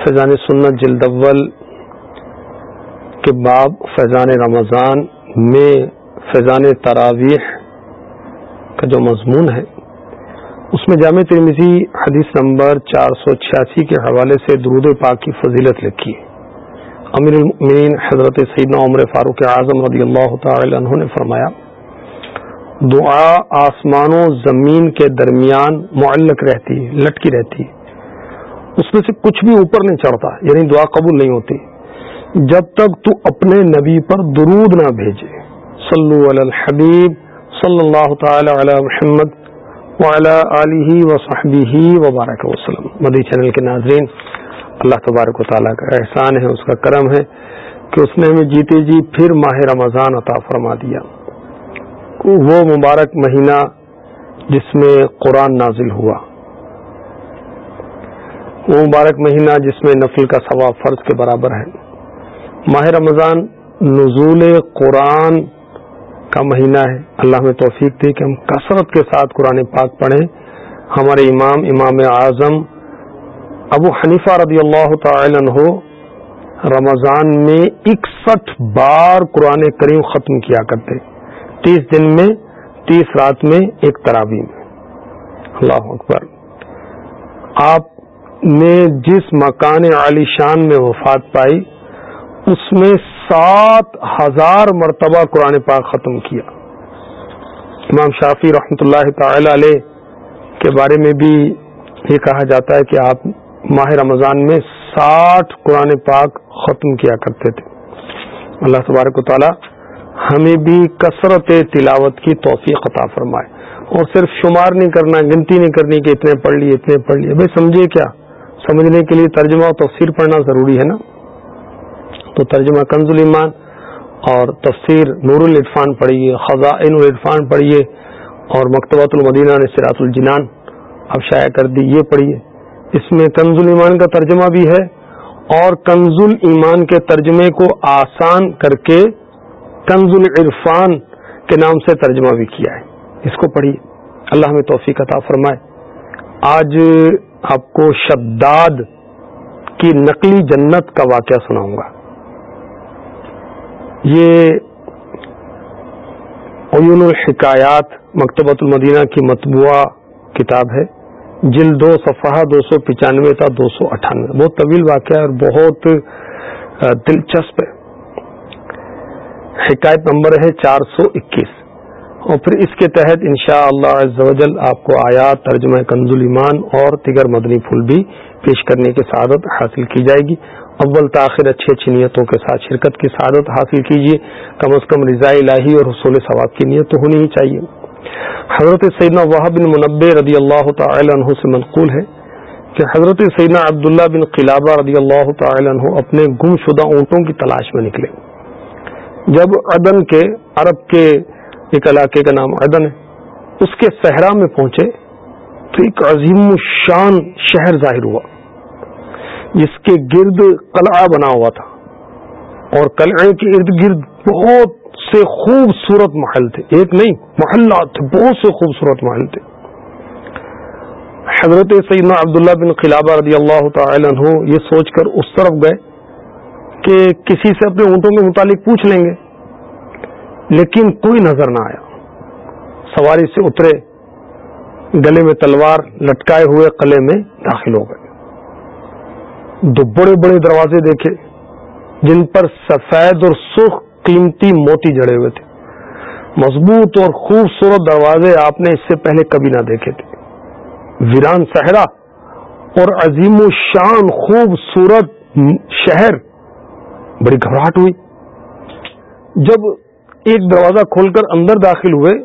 فیضان سنت جلد اول کے باب فیضان رمضان میں فیضان تراویح کا جو مضمون ہے، اس میں جامع ترمیزی حدیث نمبر چار سو چھیاسی کے حوالے سے درود پاک کی فضیلت لکھی۔ امیر المؤمنین حضرت سیدنا عمر فاروق اعظم رضی اللہ تعالی عنہ نے فرمایا، دعا آسمان و زمین کے درمیان معلق رہتی، لٹکی رہتی۔ اس میں سے کچھ بھی اوپر نہیں چڑھتا یعنی دعا قبول نہیں ہوتی۔ جب تک تو اپنے نبی پر درود نہ بھیجے۔ صلو علی الحبیب، صلی اللہ تعالی علی محمد علیہ وصحبہ وبارک وسلم۔ مدی چینل کے ناظرین، اللہ تبارک و تعالیٰ کا احسان ہے، اس کا کرم ہے کہ اس نے ہمیں جیتے جی پھر ماہ رمضان عطا فرما دیا۔ وہ مبارک مہینہ جس میں قرآن نازل ہوا۔ وہ مبارک مہینہ جس میں نفل کا ثواب فرض کے برابر ہے۔ ماہ رمضان نزول قرآن کا مہینہ ہے۔ اللہ میں توفیق تھی کہ ہم کثرت کے ساتھ قرآن پاک پڑھیں۔ ہمارے امام امام اعظم ابو حنیفہ رضی اللہ تعالی عنہ رمضان میں اکسٹھ بار قرآن کریم ختم کیا کرتے تیس دن میں، تیس رات میں ایک ترابی میں۔ اللہ اکبر۔ آپ نے جس مکان عالی شان میں وفات پائی، اس میں سات ہزار مرتبہ قرآن پاک ختم کیا۔ امام شافی رحمۃ اللہ تعالی علیہ کے بارے میں بھی یہ کہا جاتا ہے کہ آپ ماہ رمضان میں ساٹھ قرآن پاک ختم کیا کرتے تھے۔ اللہ تبارک و تعالی ہمیں بھی کثرت تلاوت کی توفیق عطا فرمائے۔ اور صرف شمار نہیں کرنا، گنتی نہیں کرنی کہ اتنے پڑھ لیے، اتنے پڑھ لیے۔ بھائی سمجھے کیا؟ سمجھنے کے لیے ترجمہ و تفسیر پڑھنا ضروری ہے نا؟ تو ترجمہ کنز المان اور تفسیر نور الرفان پڑھیے، خزائن الرفان پڑھیے اور مکتبۃ المدینہ نے سراط الجنان اب شائع کر دی، یہ پڑھیے۔ اس میں کنز المان کا ترجمہ بھی ہے اور کنز المان کے ترجمے کو آسان کر کے کنز العرفان کے نام سے ترجمہ بھی کیا ہے۔ اس کو پڑھیے۔ اللہ میں توفیق عطا فرمائے۔ آج آپ کو شداد کی نقلی جنت کا واقعہ سناؤں گا۔ یہ عیون الحکایات مکتبۃ المدینہ کی مطبوعہ کتاب ہے۔ جلد دو صفحہ دو سو پچانوے تھا دو سو اٹھانوے۔ بہت طویل واقعہ ہے اور بہت دلچسپ ہے۔ حکایت نمبر ہے چار سو اکیس۔ اور پھر اس کے تحت انشاء اللہ آپ کو آیات، ترجمہ کنز ایمان اور دیگر مدنی پھول بھی پیش کرنے کی سعادت حاصل کی جائے گی۔ اول تاخیر اچھی اچھی نیتوں کے ساتھ شرکت کی سعادت حاصل کیجیے کم از کم رضاء الہی اور حصول ثواب کی نیت تو ہونی ہی چاہیے۔ حضرت سیدنا وحب بن منبع رضی اللہ تعالی عنہ سے منقول ہے کہ حضرت سیدنا عبداللہ بن قلابہ رضی اللہ تعالی عنہ اپنے گم شدہ اونٹوں کی تلاش میں نکلے۔ جب عدن کے، عرب کے ایک علاقے کا نام عدن ہے، اس کے صحرا میں پہنچے تو ایک عظیم شان شہر ظاہر ہوا، جس کے گرد قلعہ بنا ہوا تھا۔ اور قلعے کے ارد گرد بہت سے خوبصورت محل تھے۔ ایک نہیں، محلات تھے بہت سے خوبصورت محل تھے۔ حضرت سیدنا عبداللہ بن خلابہ رضی اللہ تعالی عنہ یہ سوچ کر اس طرف گئے کہ کسی سے اپنے اونٹوں کے متعلق پوچھ لیں گے۔ لیکن کوئی نظر نہ آیا۔ سواری سے اترے، گلے میں تلوار لٹکائے ہوئے قلعے میں داخل ہو گئے۔ دو بڑے بڑے دروازے دیکھے، جن پر سفید اور سرخ قیمتی موتی جڑے ہوئے تھے۔ مضبوط اور خوبصورت دروازے آپ نے اس سے پہلے کبھی نہ دیکھے تھے۔ ویران صحرا اور عظیم و شان خوبصورت شہر، بڑی گھبراہٹ ہوئی۔ جب ایک دروازہ کھول کر اندر داخل ہوئے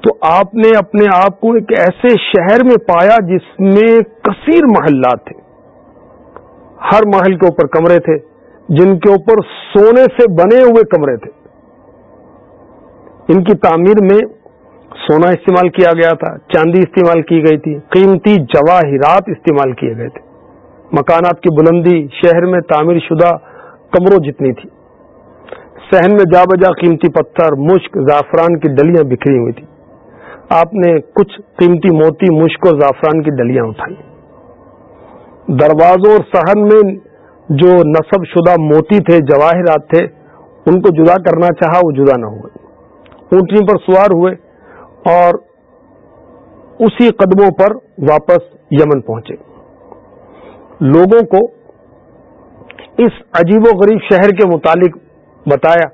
تو آپ نے اپنے آپ کو ایک ایسے شہر میں پایا جس میں کثیر محلات تھے۔ ہر محل کے اوپر کمرے تھے، جن کے اوپر سونے سے بنے ہوئے کمرے تھے۔ ان کی تعمیر میں سونا استعمال کیا گیا تھا، چاندی استعمال کی گئی تھی، قیمتی جواہرات استعمال کیے گئے تھے۔ مکانات کی بلندی، شہر میں تعمیر شدہ کمروں جتنی تھی۔ سہن میں جا بجا قیمتی پتھر، مشک، زعفران کی ڈلیاں بکھری ہوئی تھی آپ نے کچھ قیمتی موتی، مشک اور زعفران کی ڈلیاں اٹھائی۔ دروازوں اور سہن میں جو نصب شدہ موتی تھے، جواہرات تھے، ان کو جدا کرنا چاہا، وہ جدا نہ ہوئے۔ اونٹنی پر سوار ہوئے اور اسی قدموں پر واپس یمن پہنچے۔ لوگوں کو اس عجیب و غریب شہر کے متعلق بتایا،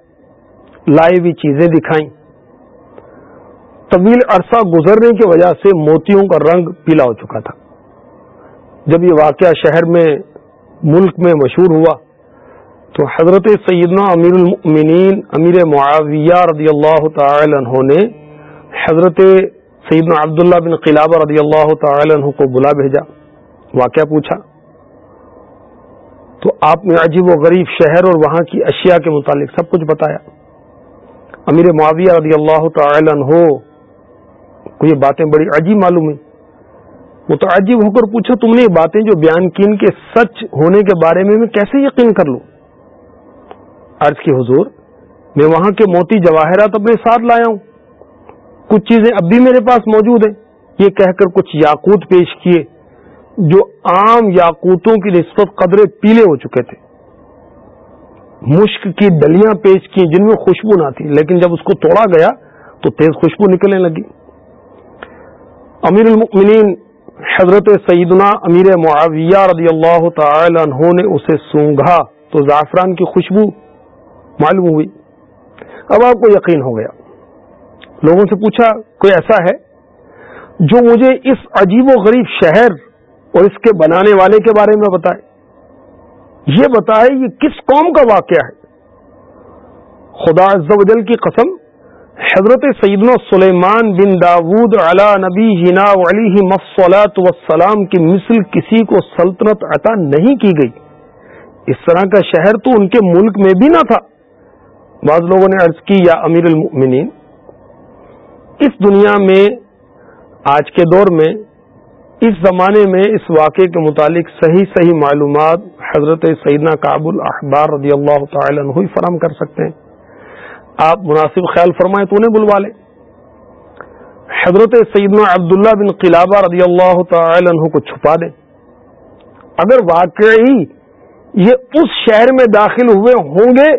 لائی ہوئی چیزیں دکھائیں۔ طویل عرصہ گزرنے کی وجہ سے موتیوں کا رنگ پیلا ہو چکا تھا۔ جب یہ واقعہ شہر میں، ملک میں مشہور ہوا، تو حضرت سیدنا امیر المؤمنین، امیر معاویہ رضی اللہ تعالی عنہ نے حضرت سیدنا عبداللہ بن قلابہ رضی اللہ تعالی عنہ کو بلا بھیجا، واقعہ پوچھا۔ تو آپ نے عجیب و غریب شہر اور وہاں کی اشیاء کے متعلق سب کچھ بتایا۔ امیر معاویہ رضی اللہ تعالی عنہ کو یہ باتیں بڑی عجیب معلوم ہوئی متعجب ہو کر پوچھا، تم نے یہ باتیں جو بیان کی ان کے سچ ہونے کے بارے میں میں کیسے یقین کر لوں؟ عرض کی حضور، میں وہاں کے موتی جواہرات اپنے ساتھ لایا ہوں۔ کچھ چیزیں اب بھی میرے پاس موجود ہیں۔ یہ کہہ کر کچھ یاقوت پیش کیے۔ جو عام یاقوتوں کی نسبت قدرے پیلے ہو چکے تھے۔ مشک کی ڈلیاں پیش کی جن میں خوشبو نہ تھی، لیکن جب اس کو توڑا گیا تو تیز خوشبو نکلنے لگی۔ امیر المؤمنین حضرت سیدنا امیر معاویہ رضی اللہ تعالی عنہ نے اسے سونگا تو زعفران کی خوشبو معلوم ہوئی۔ اب آپ کو یقین ہو گیا۔ لوگوں سے پوچھا، کوئی ایسا ہے جو مجھے اس عجیب و غریب شہر اور اس کے بنانے والے کے بارے میں بتائے۔ یہ بتائے یہ کس قوم کا واقعہ ہے؟ خدا عز و جل کی قسم، حضرت سیدنا سلیمان بن داود علا نبی ہنا علی مفصلاۃ وسلام کی مثل کسی کو سلطنت عطا نہیں کی گئی۔ اس طرح کا شہر تو ان کے ملک میں بھی نہ تھا۔ بعض لوگوں نے عرض کی، یا امیر المؤمنین، اس دنیا میں، آج کے دور میں اس زمانے میں اس واقعے کے متعلق صحیح صحیح معلومات حضرت سیدنا کابل اخبار رضی اللہ تعالی عنہ فراہم کر سکتے ہیں۔ آپ مناسب خیال فرمائیں تو انہیں بلوا لیں۔ حضرت سیدنا عبداللہ بن قلابہ رضی اللہ تعالی عنہ کو چھپا دیں۔ اگر واقعی یہ اس شہر میں داخل ہوئے ہوں گے،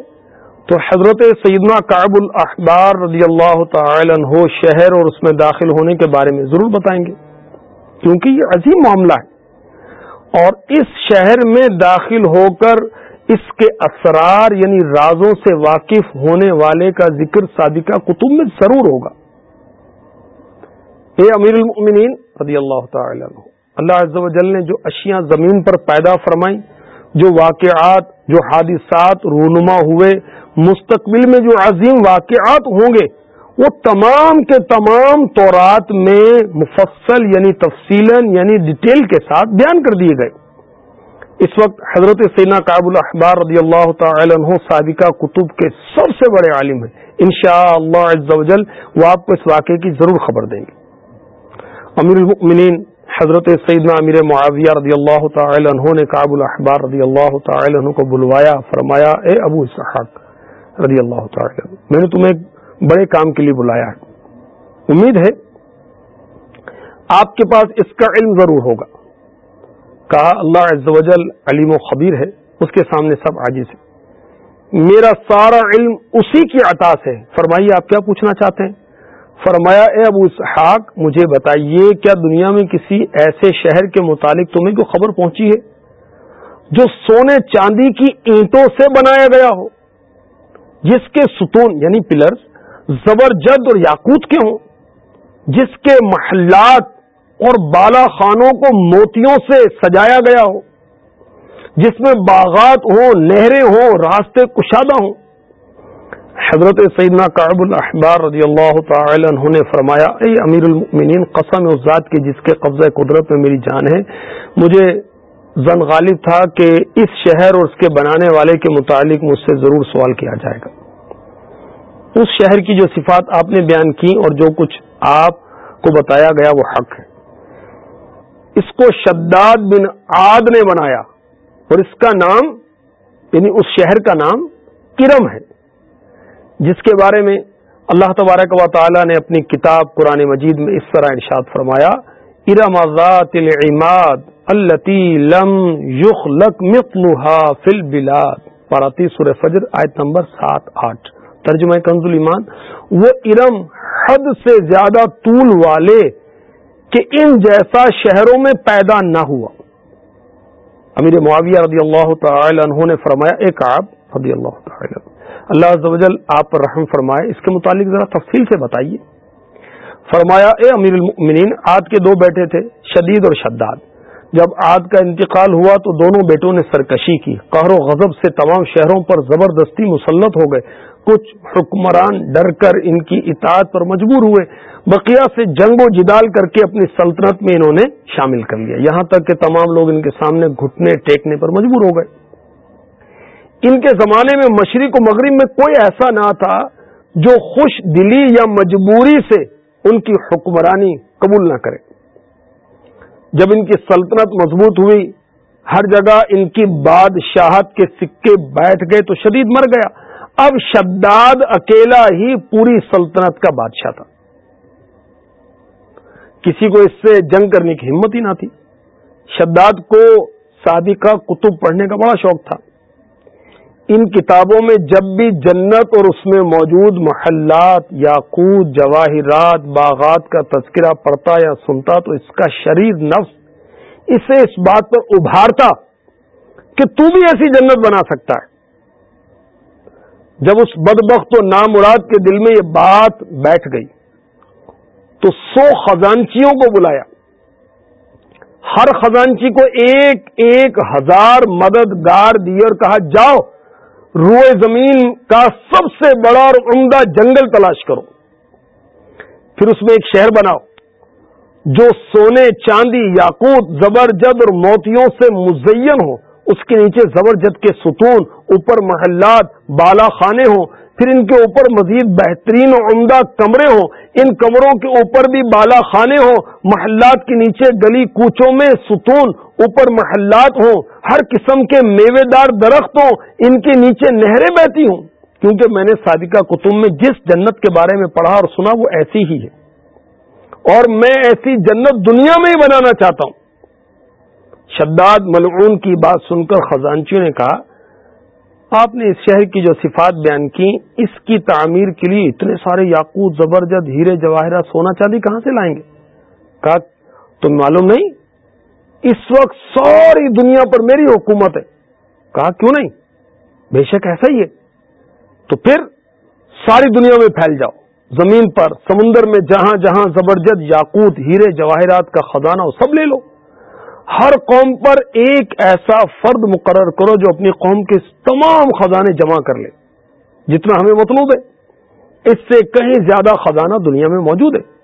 تو حضرت سیدنا کاب الاحبار رضی اللہ تعالی عنہ شہر اور اس میں داخل ہونے کے بارے میں ضرور بتائیں گے۔ کیونکہ یہ عظیم معاملہ ہے۔ اور اس شہر میں داخل ہو کر اس کے اسرار یعنی رازوں سے واقف ہونے والے کا ذکر صادقہ کتب میں ضرور ہوگا۔ اے امیر المؤمنین، رضی اللہ تعالی عنہ، اللہ عز و جل نے جو اشیاء زمین پر پیدا فرمائی جو واقعات، جو حادثات رونما ہوئے، مستقبل میں جو عظیم واقعات ہوں گے وہ تمام کے تمام تورات میں مفصل یعنی تفصیل یعنی ڈیٹیل کے ساتھ بیان کر دیے گئے۔ اس وقت حضرت سینا کاب الاحبار رضی اللہ تعالی عنہ سابقہ کتب کے سب سے بڑے عالم ہیں۔ ان شاء اللہ وہ آپ کو اس واقعے کی ضرور خبر دیں گے۔ امیر المؤمنین، حضرت سیدنا امیر معاویہ رضی اللہ تعالی عنہ نے کاب الاحبار رضی اللہ تعالی عنہ کو بلوایا، فرمایا، اے ابو اسحاق رضی اللہ تعالی عنہ، میں نے تمہیں بڑے کام کے لیے بلایا ہے۔ امید ہے آپ کے پاس اس کا علم ضرور ہوگا۔ کہا اللہ عز و جل، علیم و خبیر ہے، اس کے سامنے سب عاجز ہے میرا سارا علم اسی کی عطا سے فرمائیے، آپ کیا پوچھنا چاہتے ہیں؟ فرمایا، اے ابو اسحاق، مجھے بتائیے، کیا دنیا میں کسی ایسے شہر کے متعلق تمہیں کو خبر پہنچی ہے جو سونے چاندی کی اینٹوں سے بنایا گیا ہو؟ جس کے ستون یعنی پلرز زبرجد اور یاقوت کے ہوں، جس کے محلات اور بالا خانوں کو موتیوں سے سجایا گیا ہو، جس میں باغات ہوں، نہریں ہوں، راستے کشادہ ہوں۔ حضرت سیدنا کعب الاحبار رضی اللہ تعالی عنہ نے فرمایا، اے امیر المؤمنین، قسم اس ذات کی جس کے قبضہ قدرت میں میری جان ہے۔ مجھے زن غالب تھا کہ اس شہر اور اس کے بنانے والے کے متعلق مجھ سے ضرور سوال کیا جائے گا۔ اس شہر کی جو صفات آپ نے بیان کی اور جو کچھ آپ کو بتایا گیا وہ حق ہے۔ اس کو شداد بن عاد نے بنایا اور اس کا نام یعنی اس شہر کا نام کرم ہے۔ جس کے بارے میں اللہ تبارک و تعالی نے اپنی کتاب قرآن مجید میں اس طرح ارشاد فرمایا، ارم ذات العماد التی لم یخلق مثلها فی البلاد۔ پاراتی سورہ فجر، آیت نمبر سات آٹھ۔ ترجمہ کنز ایمان وہ ارم حد سے زیادہ طول والے کہ ان جیسا شہروں میں پیدا نہ ہوا۔ امیر معاویہ رضی اللہ تعالی عنہ نے فرمایا، ایک آپ رضی اللہ تعالی اللہ عز و جل آپ پر رحم فرمائے۔ اس کے متعلق ذرا تفصیل سے بتائیے۔ فرمایا، اے امیر المؤمنین آد کے دو بیٹے تھے، شدید اور شداد۔ جب آد کا انتقال ہوا تو دونوں بیٹوں نے سرکشی کی۔ قہر و غضب سے تمام شہروں پر زبردستی مسلط ہو گئے۔ کچھ حکمران ڈر کر ان کی اطاعت پر مجبور ہوئے۔ بقیہ سے جنگ و جدال کر کے اپنی سلطنت میں انہوں نے شامل کر لیا۔ یہاں تک کہ تمام لوگ ان کے سامنے گھٹنے ٹیکنے پر مجبور ہو گئے۔ ان کے زمانے میں مشرق و مغرب میں کوئی ایسا نہ تھا جو خوش دلی یا مجبوری سے ان کی حکمرانی قبول نہ کرے۔ جب ان کی سلطنت مضبوط ہوئی، ہر جگہ ان کی بادشاہت کے سکے بیٹھ گئے تو شدید مر گیا۔ اب شداد اکیلا ہی پوری سلطنت کا بادشاہ تھا۔ کسی کو اس سے جنگ کرنے کی ہمت ہی نہ تھی۔ شداد کو صادقہ کتب پڑھنے کا بڑا شوق تھا۔ ان کتابوں میں جب بھی جنت اور اس میں موجود محلات یاقوت جواہرات، باغات کا تذکرہ پڑتا یا سنتا تو اس کا شریر نفس اسے اس بات پر ابھارتا کہ تو بھی ایسی جنت بنا سکتا ہے۔ جب اس بدبخت و نامراد کے دل میں یہ بات بیٹھ گئی تو سو خزانچیوں کو بلایا۔ ہر خزانچی کو ایک ایک ہزار مددگار دیے اور کہا، جاؤ روئے زمین کا سب سے بڑا اور عمدہ جنگل تلاش کرو۔ پھر اس میں ایک شہر بناؤ، جو سونے، چاندی، یاقوت، زبرجد اور موتیوں سے مزین ہو۔ اس کے نیچے زبرجد کے ستون، اوپر محلات، بالا خانے ہوں۔ پھر ان کے اوپر مزید بہترین اور عمدہ کمرے ہوں، ان کمروں کے اوپر بھی بالا خانے ہوں، محلات کے نیچے گلی کوچوں میں ستون اوپر محلات ہوں، ہر قسم کے میوے دار درخت ہوں، ان کے نیچے نہریں بہتی ہوں۔ کیونکہ میں نے صادقہ کتب میں جس جنت کے بارے میں پڑھا اور سنا، وہ ایسی ہی ہے۔ اور میں ایسی جنت دنیا میں ہی بنانا چاہتا ہوں۔ شداد ملعون کی بات سن کر خزانچیوں نے کہا آپ نے اس شہر کی جو صفات بیان کی، اس کی تعمیر کے لیے اتنے سارے یاقوت زبرجد ہیرے جواہرات سونا چاندی کہاں سے لائیں گے؟ کہا، تم معلوم نہیں؟ اس وقت ساری دنیا پر میری حکومت ہے۔ کہا، کیوں نہیں؟ بے شک ایسا ہی ہے۔ تو پھر ساری دنیا میں پھیل جاؤ۔ زمین پر، سمندر میں جہاں جہاں زبرجد یاقوت، ہیرے، جواہرات کا خزانہ ہو، سب لے لو۔ ہر قوم پر ایک ایسا فرد مقرر کرو جو اپنی قوم کے تمام خزانے جمع کر لے۔ جتنا ہمیں مطلوب ہے۔ اس سے کہیں زیادہ خزانہ دنیا میں موجود ہے۔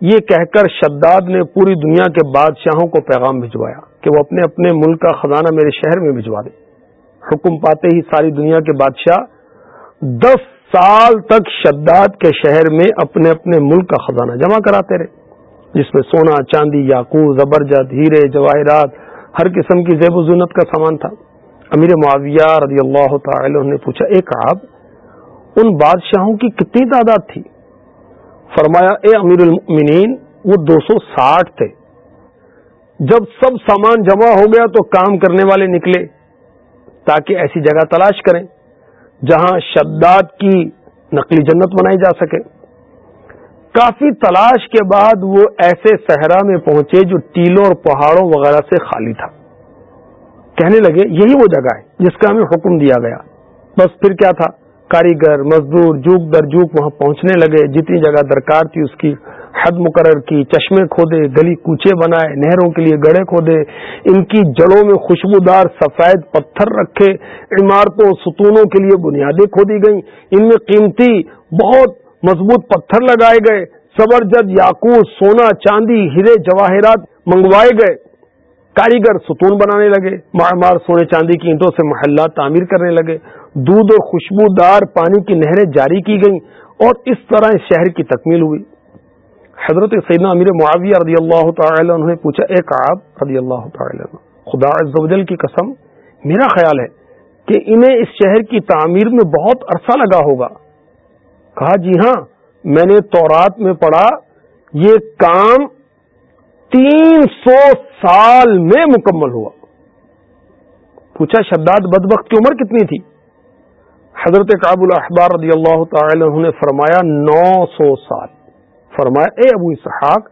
یہ کہہ کر شداد نے پوری دنیا کے بادشاہوں کو پیغام بھجوایا کہ وہ اپنے اپنے ملک کا خزانہ میرے شہر میں بھجوا دیں۔ حکم پاتے ہی ساری دنیا کے بادشاہ دس سال تک شداد کے شہر میں اپنے اپنے ملک کا خزانہ جمع کراتے رہے۔ جس میں سونا، چاندی یاقو زبرجد، ہیرے، جواہرات، ہر قسم کی زیب و زینت کا سامان تھا۔ امیر معاویہ رضی اللہ تعالی نے پوچھا ایک آپ ان بادشاہوں کی کتنی تعداد تھی؟ فرمایا، اے امیر المؤمنین، وہ دو سو ساٹھ تھے۔ جب سب سامان جمع ہو گیا تو کام کرنے والے نکلے، تاکہ ایسی جگہ تلاش کریں جہاں شداد کی نقلی جنت بنائی جا سکے۔ کافی تلاش کے بعد وہ ایسے صحرا میں پہنچے جو ٹیلوں اور پہاڑوں وغیرہ سے خالی تھا۔ کہنے لگے، یہی وہ جگہ ہے جس کا ہمیں حکم دیا گیا۔ بس پھر کیا تھا؟ کاریگر، مزدور جوک در جوک وہاں پہنچنے لگے۔ جتنی جگہ درکار تھی اس کی حد مقرر کی، چشمے کھودے، گلی کوچے بنائے، نہروں کے لیے گڑے کھودے، ان کی جڑوں میں خوشبودار سفید پتھر رکھے، عمارتوں، ستونوں کے لیے بنیادیں کھودی گئیں۔ ان میں قیمتی، بہت مضبوط پتھر لگائے گئے سبرجد یاقوت، سونا، چاندی، ہرے جواہرات منگوائے گئے۔ کاریگر ستون بنانے لگے، مار مار سونے چاندی کی اینٹوں سے محلہ تعمیر کرنے لگے۔ دودھ اور خوشبودار پانی کی نہریں جاری کی گئیں اور اس طرح اس شہر کی تکمیل ہوئی۔ حضرت سیدنا امیر معاویہ رضی اللہ تعالی عنہ نے پوچھا ایک آپ رضی اللہ تعالی عنہ، خدا عزوجل کی قسم، میرا خیال ہے کہ انہیں اس شہر کی تعمیر میں بہت عرصہ لگا ہوگا۔ کہا جی ہاں میں نے تورات میں پڑھا، یہ کام تین سو سال میں مکمل ہوا۔ پوچھا، شداد بد کی عمر کتنی تھی؟ حضرت کاب الاحبار رضی اللہ تعالی عنہ نے فرمایا، نو سو سال۔ فرمایا، اے ابو اسحاق،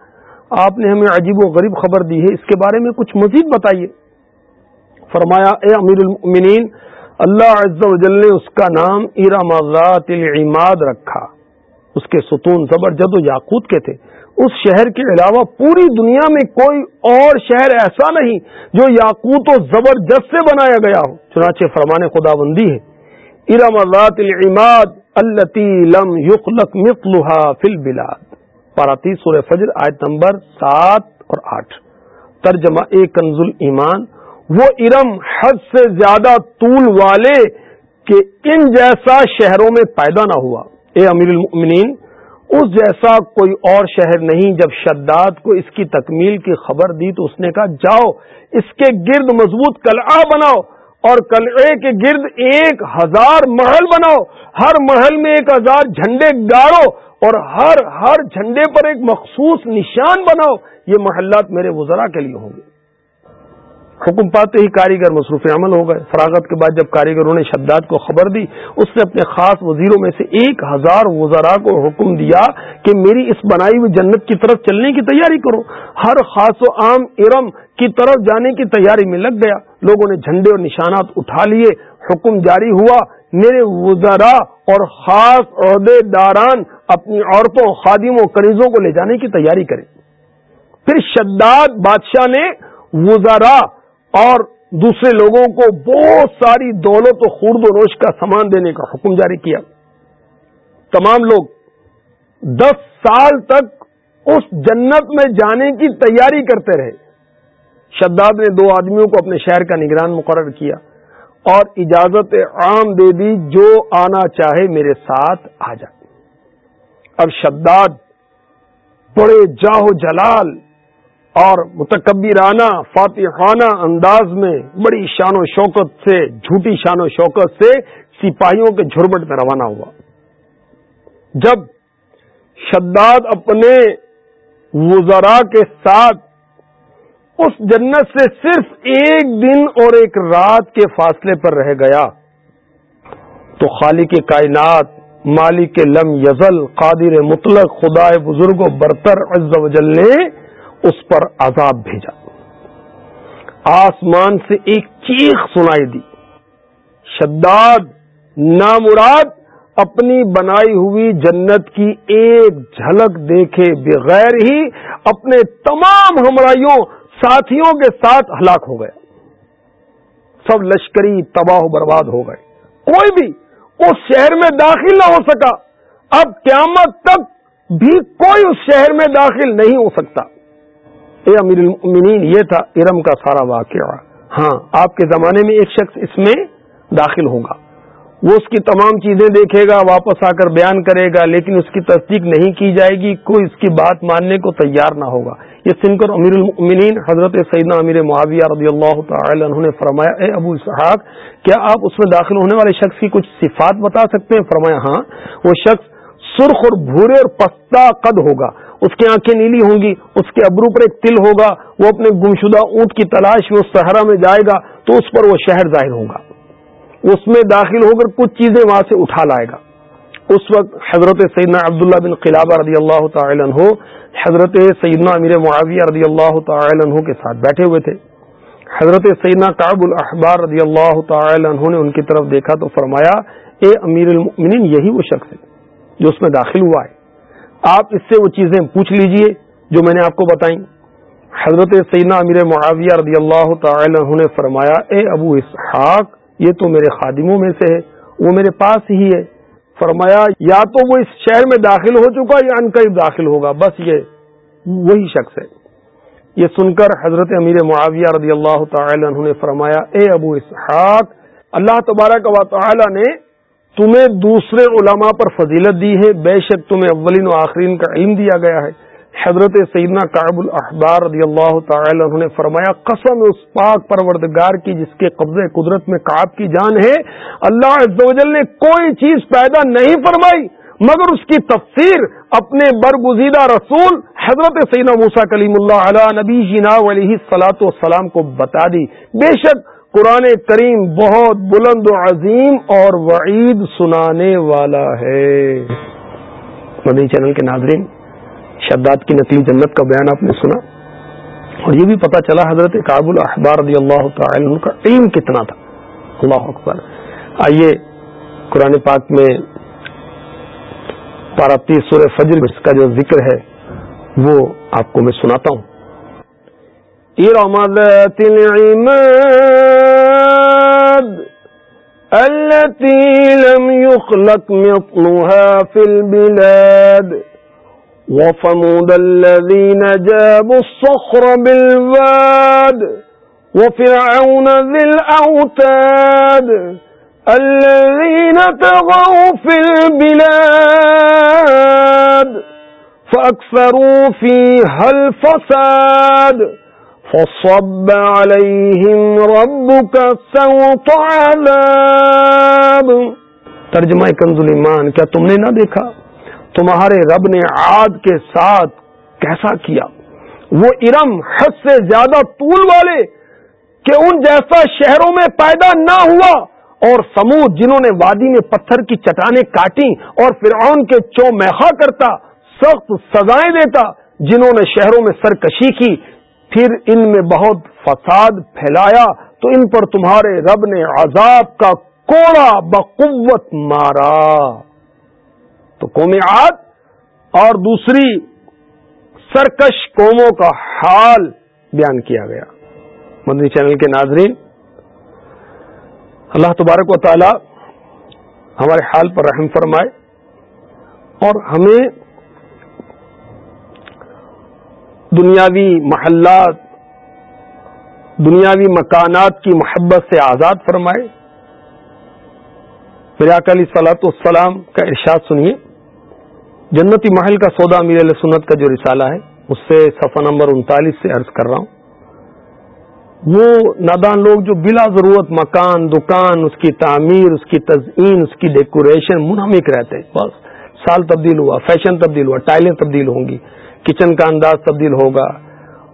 آپ نے ہمیں عجیب و غریب خبر دی ہے، اس کے بارے میں کچھ مزید بتائیے۔ فرمایا، اے امیر المؤمنین اللہ عز و جل نے اس کا نام ارم ذات العماد رکھا۔ اس کے ستون زبر جد و یاقوت کے تھے۔ اس شہر کے علاوہ پوری دنیا میں کوئی اور شہر ایسا نہیں جو یاقوت و زبردست سے بنایا گیا ہو۔ چنانچہ فرمان خدا بندی ہے ارم ذات العماد التی لم یخلق مثلها فی البلاد۔ پاراتی سورہ فجر، آیت نمبر سات اور آٹھ۔ ترجمہ اے کنز ایمان وہ ارم حد سے زیادہ طول والے کہ ان جیسا شہروں میں پیدا نہ ہوا۔ اے امیر المؤمنین، اس جیسا کوئی اور شہر نہیں جب شداد کو اس کی تکمیل کی خبر دی تو اس نے کہا، جاؤ، اس کے گرد مضبوط قلعہ بناؤ اور قلعے کے گرد ایک ہزار محل بناؤ۔ ہر محل میں ایک ہزار جھنڈے گاڑو اور ہر ہر جھنڈے پر ایک مخصوص نشان بناؤ۔ یہ محلات میرے وزراء کے لیے ہوں گے۔ حکم پاتے ہی کاریگر مصروف عمل ہو گئے۔ فراغت کے بعد جب کاریگروں نے شداد کو خبر دی، اس نے اپنے خاص وزیروں میں سے ایک ہزار وزراء کو حکم دیا کہ میری اس بنائی ہوئی جنت کی طرف چلنے کی تیاری کرو۔ ہر خاص و عام ارم کی طرف جانے کی تیاری میں لگ گیا۔ لوگوں نے جھنڈے اور نشانات اٹھا لیے۔ حکم جاری ہوا۔ میرے وزراء اور خاص عہدے داران اپنی عورتوں، خادموں کنیزوں کو لے جانے کی تیاری کریں۔ پھر شداد بادشاہ نے وزراء اور دوسرے لوگوں کو بہت ساری دولت و خورد و نوش کا سامان دینے کا حکم جاری کیا۔ تمام لوگ دس سال تک اس جنت میں جانے کی تیاری کرتے رہے۔ شداد نے دو آدمیوں کو اپنے شہر کا نگران مقرر کیا اور اجازت عام دے دی، جو آنا چاہے میرے ساتھ آ جائے۔ اب شداد بڑے جاہو جلال اور متکبرانہ فاتحانہ انداز میں بڑی شان و شوکت سے، جھوٹی شان و شوکت سے سپاہیوں کے جھرمٹ میں روانہ ہوا۔ جب شداد اپنے وزراء کے ساتھ اس جنت سے صرف ایک دن اور ایک رات کے فاصلے پر رہ گیا، تو خالق کے کائنات، مالک لم یزل، قادر مطلق خدا بزرگ و برتر عز و جل نے اس پر عذاب بھیجا۔ آسمان سے ایک چیخ سنائی دی۔ شداد نامراد اپنی بنائی ہوئی جنت کی ایک جھلک دیکھے بغیر ہی اپنے تمام ہمراہیوں، ساتھیوں کے ساتھ ہلاک ہو گئے۔ سب لشکری تباہ و برباد ہو گئے۔ کوئی بھی اس شہر میں داخل نہ ہو سکا۔ اب قیامت تک بھی کوئی اس شہر میں داخل نہیں ہو سکتا۔ اے امیر المؤمنین، یہ تھا ارم کا سارا واقعہ۔ ہاں آپ کے زمانے میں ایک شخص اس میں داخل ہوگا۔ وہ اس کی تمام چیزیں دیکھے گا، واپس آ کر بیان کرے گا، لیکن اس کی تصدیق نہیں کی جائے گی، کوئی اس کی بات ماننے کو تیار نہ ہوگا۔ یہ سن کر امیر المؤمنین حضرت سیدنا امیر معاویہ رضی اللہ تعالی عنہ نے فرمایا، اے ابو اسحاق، کیا آپ اس میں داخل ہونے والے شخص کی کچھ صفات بتا سکتے ہیں؟ فرمایا ہاں وہ شخص سرخ اور بھورے اور پستہ قد ہوگا۔ اس کی آنکھیں نیلی ہوں گی، اس کے ابرو پر ایک تل ہوگا، وہ اپنے گمشدہ اونٹ کی تلاش میں اس صحرا میں جائے گا تو اس پر وہ شہر ظاہر ہوگا اس میں داخل ہو کر کچھ چیزیں وہاں سے اٹھا لائے گا۔ اس وقت حضرت سیدنا عبداللہ بن قلابہ رضی اللہ تعالی عنہ، حضرت سیدنا امیر معاویہ رضی اللہ تعالی عنہ کے ساتھ بیٹھے ہوئے تھے۔ حضرت سیدنا کاب الاحبار رضی اللہ تعالی عنہ نے ان کی طرف دیکھا تو فرمایا، اے امیر المؤمنین، یہی وہ شخص ہے جو اس میں داخل ہوا ہے۔ آپ اس سے وہ چیزیں پوچھ لیجیے جو میں نے آپ کو بتائیں۔ حضرت سیدنا امیر معاویہ رضی اللہ تعالی عنہ نے فرمایا، اے ابو اسحاق، یہ تو میرے خادموں میں سے ہے، وہ میرے پاس ہی ہے۔ فرمایا، یا تو وہ اس شہر میں داخل ہو چکا یا ان قریب داخل ہوگا۔ بس یہ وہی شخص ہے۔ یہ سن کر حضرت امیر معاویہ رضی اللہ تعالی عنہ نے فرمایا، اے ابو اسحاق، اللہ تبارک و تعالی نے تمہیں دوسرے علماء پر فضیلت دی ہے۔ بے شک تمہیں اولین و آخرین کا علم دیا گیا ہے۔ حضرت سیدنا کعب الاحبار رضی اللہ تعالی عنہ نے فرمایا، قسم اس پاک پروردگار کی جس کے قبضے قدرت میں کعب کی جان ہے۔ اللہ عز و جل نے کوئی چیز پیدا نہیں فرمائی، مگر اس کی تفسیر اپنے برگزیدہ رسول حضرت سینا موسا کلیم اللہ علیہ نبی جینا علیہ سلاۃ والسلام کو بتا دی۔ بے شک قرآن کریم بہت بلند و عظیم اور وعید سنانے والا ہے۔ مدنی چینل کے ناظرین، شداد کی نقلی جنت کا بیان آپ نے سنا۔ اور یہ بھی پتا چلا حضرت کابل احبار رضی اللہ تعالی کا علم کتنا تھا۔ اللہ اکبر۔ آئیے قرآن پاک میں پارا تیس سور فجر اس کا جو ذکر ہے، وہ آپ کو میں سناتا ہوں۔ التي لم يخلق مثلها في البلاد. وفمود الذين جابوا الصخر بالواد. وفرعون ذي الأوتاد. الذين تغوا في البلاد. فأكثروا فيها الفساد. فصب عليهم ربك سوط عذاب. ترجمہ کنز ایمان کیا تم نے نہ دیکھا؟ تمہارے رب نے عاد کے ساتھ کیسا کیا؟ وہ ارم حد سے زیادہ طول والے کہ ان جیسا شہروں میں پیدا نہ ہوا اور سمود جنہوں نے وادی میں پتھر کی چٹانیں کاٹی اور فرعون کے چو میخا کرتا، سخت سزائیں دیتا، جنہوں نے شہروں میں سرکشی کی پھر ان میں بہت فساد پھیلایا تو ان پر تمہارے رب نے عذاب کا کوڑا بقوت مارا۔ تو قوم عاد اور دوسری سرکش قوموں کا حال بیان کیا گیا۔ مدنی چینل کے ناظرین، اللہ تبارک و تعالی ہمارے حال پر رحم فرمائے اور ہمیں دنیاوی محلات، دنیاوی مکانات کی محبت سے آزاد فرمائے۔ میرا علی صلاحت السلام کا ارشاد سنیے۔ جنتی محل کا سودا امیر علیہ سنت کا جو رسالہ ہے، اس سے صفحہ نمبر انتالیس سے عرض کر رہا ہوں۔ وہ نادان لوگ جو بلا ضرورت مکان، دکان، اس کی تعمیر، اس کی تزئین، اس کی ڈیکوریشن، منہمک رہتے۔ ہیں بس، سال تبدیل ہوا، فیشن تبدیل ہوا، ٹائلیں تبدیل ہوں گی۔ کچن کا انداز تبدیل ہوگا،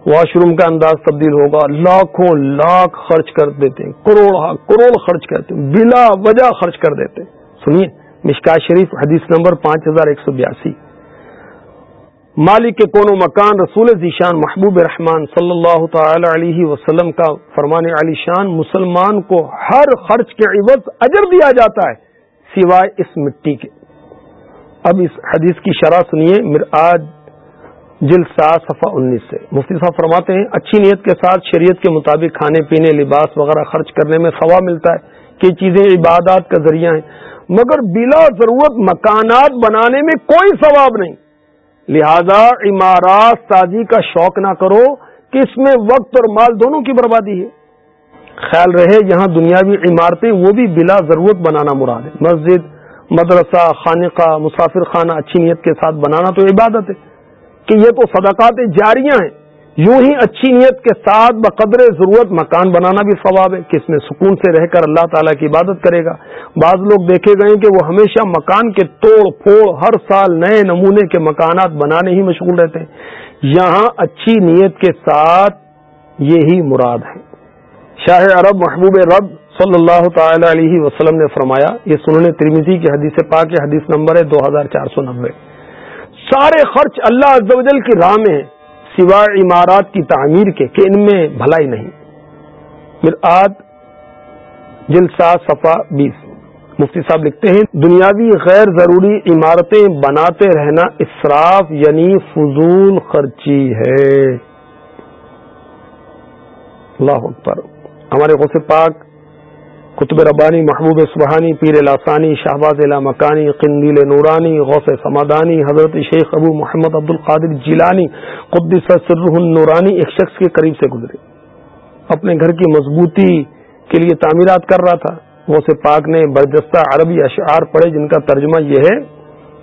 واش روم کا انداز تبدیل ہوگا، لاکھوں لاکھ خرچ کر دیتے ہیں، کروڑ کروڑ خرچ کرتے ہیں، بلا وجہ خرچ کر دیتے ہیں۔ سنیے مشکا شریف حدیث نمبر پانچ ہزار ایک سو بیاسی۔ مالک کے کون مکان رسول ذیشان محبوب رحمان صلی اللہ تعالی علیہ وسلم کا فرمان علی شان، مسلمان کو ہر خرچ کے عوض اجر دیا جاتا ہے، سوائے اس مٹی کے۔ اب اس حدیث کی شرح سنیے، مر آج جل صفا انیس سے۔ مفتی صاحب فرماتے ہیں، اچھی نیت کے ساتھ شریعت کے مطابق کھانے، پینے، لباس وغیرہ خرچ کرنے میں ثواب ملتا ہے، کہ چیزیں عبادات کا ذریعہ ہیں۔ مگر بلا ضرورت مکانات بنانے میں کوئی ثواب نہیں۔ لہذا عمارات سازی کا شوق نہ کرو کہ اس میں وقت اور مال دونوں کی بربادی ہے۔ خیال رہے، یہاں دنیاوی عمارتیں وہ بھی بلا ضرورت بنانا مراد ہے۔ مسجد، مدرسہ خانقہ مسافر خانہ، اچھی نیت کے ساتھ بنانا تو عبادت ہے۔ کہ یہ تو صدقات جاریاں ہیں۔ یوں ہی اچھی نیت کے ساتھ بقدر ضرورت مکان بنانا بھی ثواب ہے کہ اس میں سکون سے رہ کر اللہ تعالیٰ کی عبادت کرے گا۔ بعض لوگ دیکھے گئے کہ وہ ہمیشہ مکان کے توڑ پھوڑ ہر سال نئے نمونے کے مکانات بنانے ہی مشغول رہتے ہیں۔ یہاں اچھی نیت کے ساتھ یہی مراد ہے۔ شاہ عرب محبوب رب صلی اللہ تعالی علیہ وسلم نے فرمایا، یہ سننے ترمیزی کی حدیث پاک حدیث نمبر ہے دو ہزار چار سو نبے سارے خرچ اللہ کی راہ میں سوائے عمارات کی تعمیر کے، کہ ان میں بھلائی نہیں۔ مرآد جلسہ صفا بیس۔ مفتی صاحب لکھتے ہیں، دنیاوی غیر ضروری عمارتیں بناتے رہنا اسراف یعنی فضول خرچی ہے۔ اللہ اکبر۔ ہمارے غوث پاک قطب ربانی، محبوب سبحانی پیر لاسانی شہباز مکانی، قندیل نورانی، غوث سمادانی حضرت شیخ ابو محمد عبد القادر جیلانی، قدس سرح النورانی، ایک شخص کے قریب سے گزرے۔ اپنے گھر کی مضبوطی کے لیے تعمیرات کر رہا تھا۔ غوث پاک نے برجستہ عربی اشعار پڑھے، جن کا ترجمہ یہ ہے،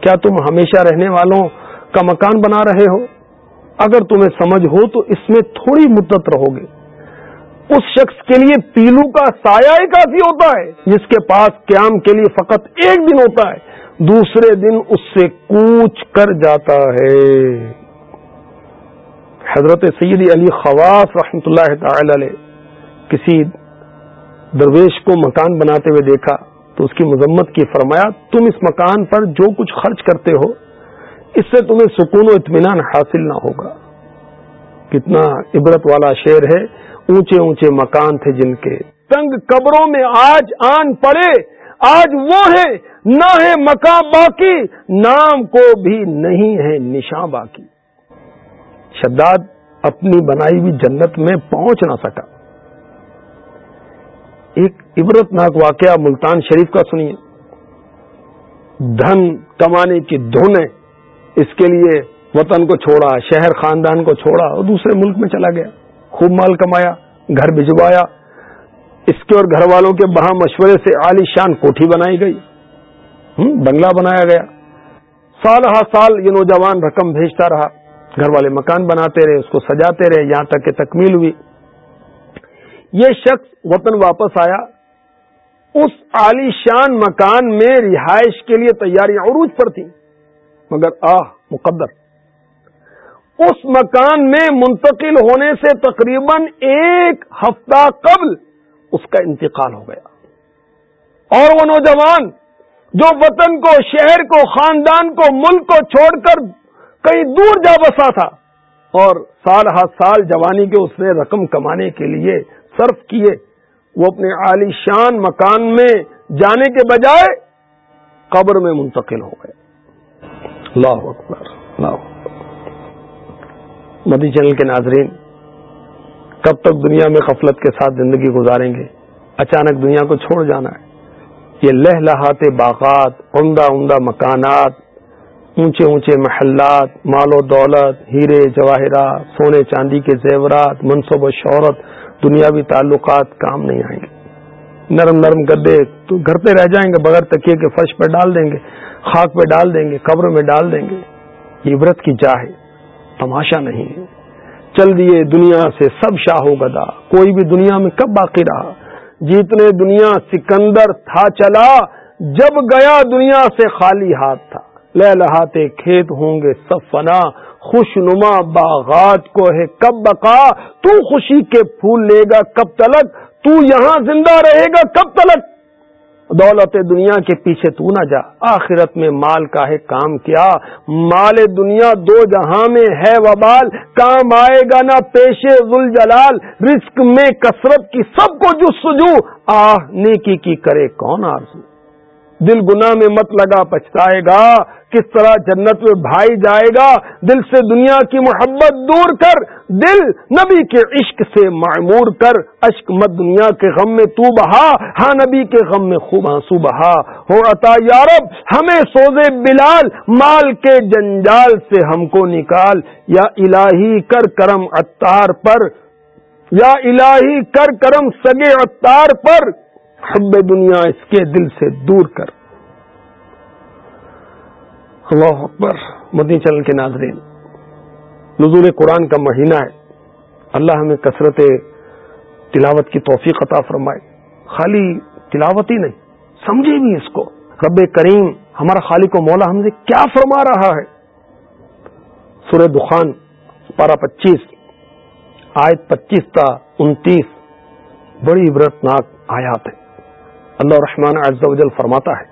کیا تم ہمیشہ رہنے والوں کا مکان بنا رہے ہو؟ اگر تمہیں سمجھ ہو تو اس میں تھوڑی مدت رہو گے۔ اس شخص کے لیے پیلو کا سایہ ہی کافی ہوتا ہے، جس کے پاس قیام کے لیے فقط ایک دن ہوتا ہے، دوسرے دن اس سے کوچ کر جاتا ہے۔ حضرت سید علی خواص رحمت اللہ تعالی علیہ کسی درویش کو مکان بناتے ہوئے دیکھا تو اس کی مذمت کی فرمایا، تم اس مکان پر جو کچھ خرچ کرتے ہو، اس سے تمہیں سکون و اطمینان حاصل نہ ہوگا۔ کتنا عبرت والا شعر ہے۔ اونچے اونچے مکان تھے جن کے۔ تنگ قبروں میں آج آن پڑے، آج وہ ہے نہ ہے مکان باقی، نام کو بھی نہیں ہے نشاں باقی۔ شداد اپنی بنائی ہوئی جنت میں پہنچ نہ سکا۔ ایک عبرت ناک واقعہ ملتان شریف کا سنیے۔ دھن کمانے کی دھن اس کے لیے وطن کو چھوڑا، شہر خاندان کو چھوڑا اور دوسرے ملک میں چلا گیا۔ خوب مال کمایا، گھر بھجوایا۔ اس کے اور گھر والوں کے بہا مشورے سے عالی شان کوٹھی بنائی گئی۔ بنگلہ بنایا گیا۔ سال ہا سال یہ نوجوان رقم بھیجتا رہا۔ گھر والے مکان بناتے رہے، اس کو سجاتے رہے، یہاں تک کہ تکمیل ہوئی۔ یہ شخص وطن واپس آیا۔ اس عالی شان مکان میں رہائش کے لیے تیاریاں عروج پر تھیں مگر آہ، مقدر۔ اس مکان میں منتقل ہونے سے تقریباً ایک ہفتہ قبل اس کا انتقال ہو گیا۔ اور وہ نوجوان جو وطن کو، شہر کو، خاندان کو، ملک کو چھوڑ کر کہیں دور جا بسا تھا اور سال ہر سال جوانی کے اس نے رقم کمانے کے لیے صرف کیے۔ وہ اپنے عالی شان مکان میں جانے کے بجائے قبر میں منتقل ہو گئے۔ اللہ اکبر، اللہ مدی چینل کے ناظرین، کب تک دنیا میں غفلت کے ساتھ زندگی گزاریں گے؟ اچانک دنیا کو چھوڑ جانا ہے۔ یہ لہ لہاتے باغات، عمدہ عمدہ مکانات، اونچے اونچے محلات، مال و دولت، ہیرے جواہرات سونے چاندی کے زیورات، منصوب و شہرت، دنیاوی تعلقات کام نہیں آئیں گے۔ نرم نرم گدے تو گھر پہ رہ جائیں گے، بغیر تکیے کے فرش پہ ڈال دیں گے، خاک پہ ڈال دیں گے قبر میں ڈال دیں گے۔ یہ عبرت کی جاہ ہے۔ تماشا نہیں۔ چل دیے دنیا سے سب شاہو گدا۔ کوئی بھی دنیا میں کب باقی رہا؟ جیتنے دنیا سکندر تھا چلا، جب گیا دنیا سے خالی ہاتھ تھا۔ لہ لہاتے کھیت ہوں گے سب فنا خوش نما باغات کو ہے کب بقا؟ تو خوشی کے پھول لے گا کب تلک؟ تو یہاں زندہ رہے گا کب تلک؟ دولت دنیا کے پیچھے تو نہ جا۔ آخرت میں مال کا ہے کام کیا۔ مال دنیا دو جہاں میں ہے وبال۔ کام آئے گا نہ پیشے ذل جلال رزق میں کثرت کی سب کو جو سجو آہ، نیکی کی کرے کون آرزو؟ دل گنا میں مت لگا پچھتائے گا۔ کس طرح جنت میں بھائی جائے گا۔ دل سے دنیا کی محبت دور کر۔ دل نبی کے عشق سے معمور کر اشک مت دنیا کے غم میں تو بہا ہاں نبی کے غم میں خوب آنسو بہا۔ ہو عطا یارب ہمیں سوزے بلال، مال کے جنجال سے ہم کو نکال۔ یا الہی کر کرم اتار پر، یا الہی کر کرم سگے اتار پر، حب دنیا اس کے دل سے دور کر۔ اللہ اکبر، مدنی چل کے ناظرین۔ نزول قرآن کا مہینہ ہے۔ اللہ ہمیں کثرت تلاوت کی توفیق عطا فرمائے۔ خالی تلاوت ہی نہیں، سمجھے بھی اس کو۔ رب کریم ہمارا خالق و مولا ہم سے کیا فرما رہا ہے۔ سورہ دخان، پارہ پچیس، آیت پچیس تا انتیس۔ بڑی عبرت ناک آیات ہے اللہ رحمان عز و جل فرماتا ہے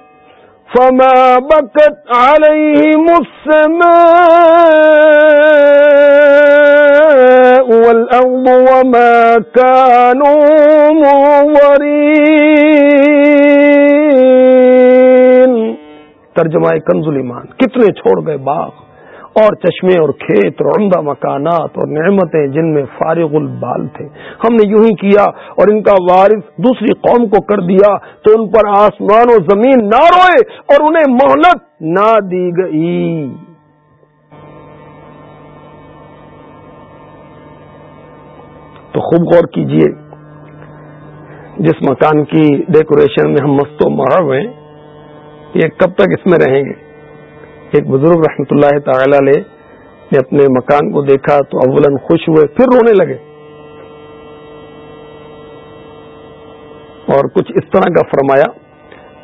فما بكت عليهم السماء والأرض وما كانوا منظرين ترجمہ کنز ایمان کتنے چھوڑ گئے باغ۔ اور چشمے اور کھیت اور عمدہ مکانات اور نعمتیں جن میں فارغ البال تھے۔ ہم نے یوں ہی کیا اور ان کا وارث دوسری قوم کو کر دیا تو ان پر آسمان و زمین نہ روئے اور انہیں مہلت نہ دی گئی۔ تو خوب غور کیجیے، جس مکان کی ڈیکوریشن میں ہم مست و مرب ہیں یہ کب تک اس میں رہیں گے؟ ایک بزرگ رحمت اللہ تعالی علیہ نے اپنے مکان کو دیکھا تو اولن خوش ہوئے، پھر رونے لگے۔ اور کچھ اس طرح کا فرمایا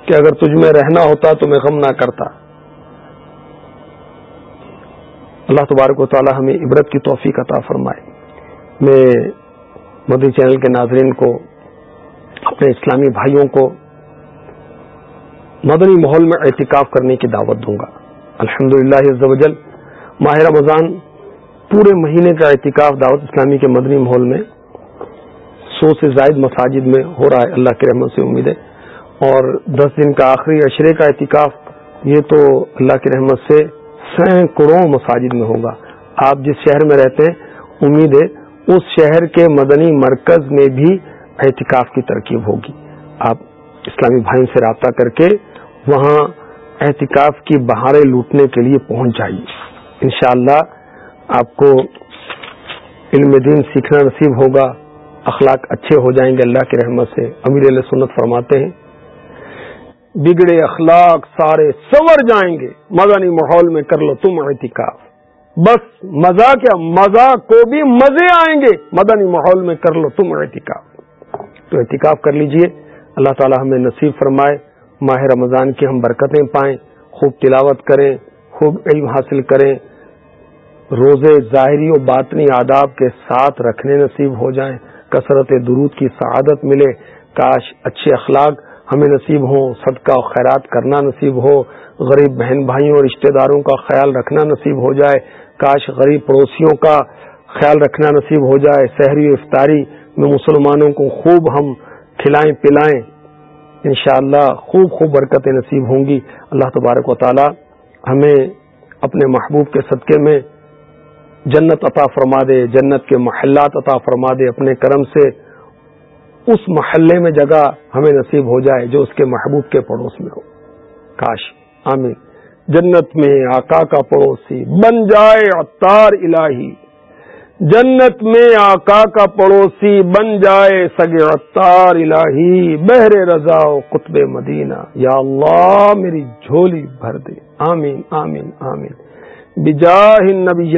کہ اگر تجھ میں رہنا ہوتا تو میں غم نہ کرتا۔ اللہ تبارک و تعالی ہمیں عبرت کی توفیق عطا فرمائے۔ میں مودی چینل کے ناظرین کو، اپنے اسلامی بھائیوں کو مدنی ماحول میں احتکاف کرنے کی دعوت دوں گا۔ الحمد للہ ماہ رمضان پورے مہینے کا احتکاف دعوت اسلامی کے مدنی ماحول میں، سو سے زائد مساجد میں ہو رہا ہے، اللہ کی رحمت سے امید ہے۔ اور دس دن کا آخری اشرے کا احتکاف یہ تو اللہ کی رحمت سے سینکڑوں مساجد میں ہوگا۔ آپ جس شہر میں رہتے ہیں، امید ہے اس شہر کے مدنی مرکز میں بھی احتکاف کی ترکیب ہوگی۔ آپ اسلامی بھائیوں سے رابطہ کر کے وہاں احتکاف کی بہاریں لوٹنے کے لیے پہنچ جائیے۔ انشاءاللہ اللہ آپ کو علم دین سیکھنا نصیب ہوگا، اخلاق اچھے ہو جائیں گے اللہ کی رحمت سے۔ امیر علیہ سنت فرماتے ہیں، بگڑے اخلاق سارے سور جائیں گے۔ مدنی ماحول میں کر لو تم احتکاف بس مزہ کیا؟ مزہ کو بھی مزے آئیں گے۔ مدنی ماحول میں کر لو تم احتکاف تو احتکاف کر لیجیے۔ اللہ تعالی ہمیں نصیب فرمائے۔ ماہ رمضان کی ہم برکتیں پائیں، خوب تلاوت کریں، خوب علم حاصل کریں، روزے ظاہری و باطنی آداب کے ساتھ رکھنے نصیب ہو جائیں، کثرت درود کی سعادت ملے، کاش اچھے اخلاق ہمیں نصیب ہوں، صدقہ و خیرات کرنا نصیب ہو، غریب بہن بھائیوں اور رشتہ داروں کا خیال رکھنا نصیب ہو جائے، کاش غریب پڑوسیوں کا خیال رکھنا نصیب ہو جائے، شہری افطاری میں مسلمانوں کو خوب ہم کھلائیں پلائیں۔ انشاءاللہ اللہ خوب خوب برکتیں نصیب ہوں گی۔ اللہ تبارک و تعالی ہمیں اپنے محبوب کے صدقے میں جنت عطا فرما دے، جنت کے محلات عطا فرما دے۔ اپنے کرم سے اس محلے میں جگہ ہمیں نصیب ہو جائے جو اس کے محبوب کے پڑوس میں ہو۔ کاش، آمین۔ جنت میں آقا کا پڑوسی بن جائے اتار الہی۔ جنت میں آقا کا پڑوسی بن جائے سگے اتار الہی بہر رضا و قطب مدینہ۔ یا اللہ میری جھولی بھر دے۔ آمین آمین آمین۔ بجاہ النبی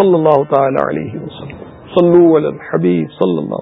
صلی اللہ تعالی علیہ وسلم۔ صلو علی الحبیب صلی اللہ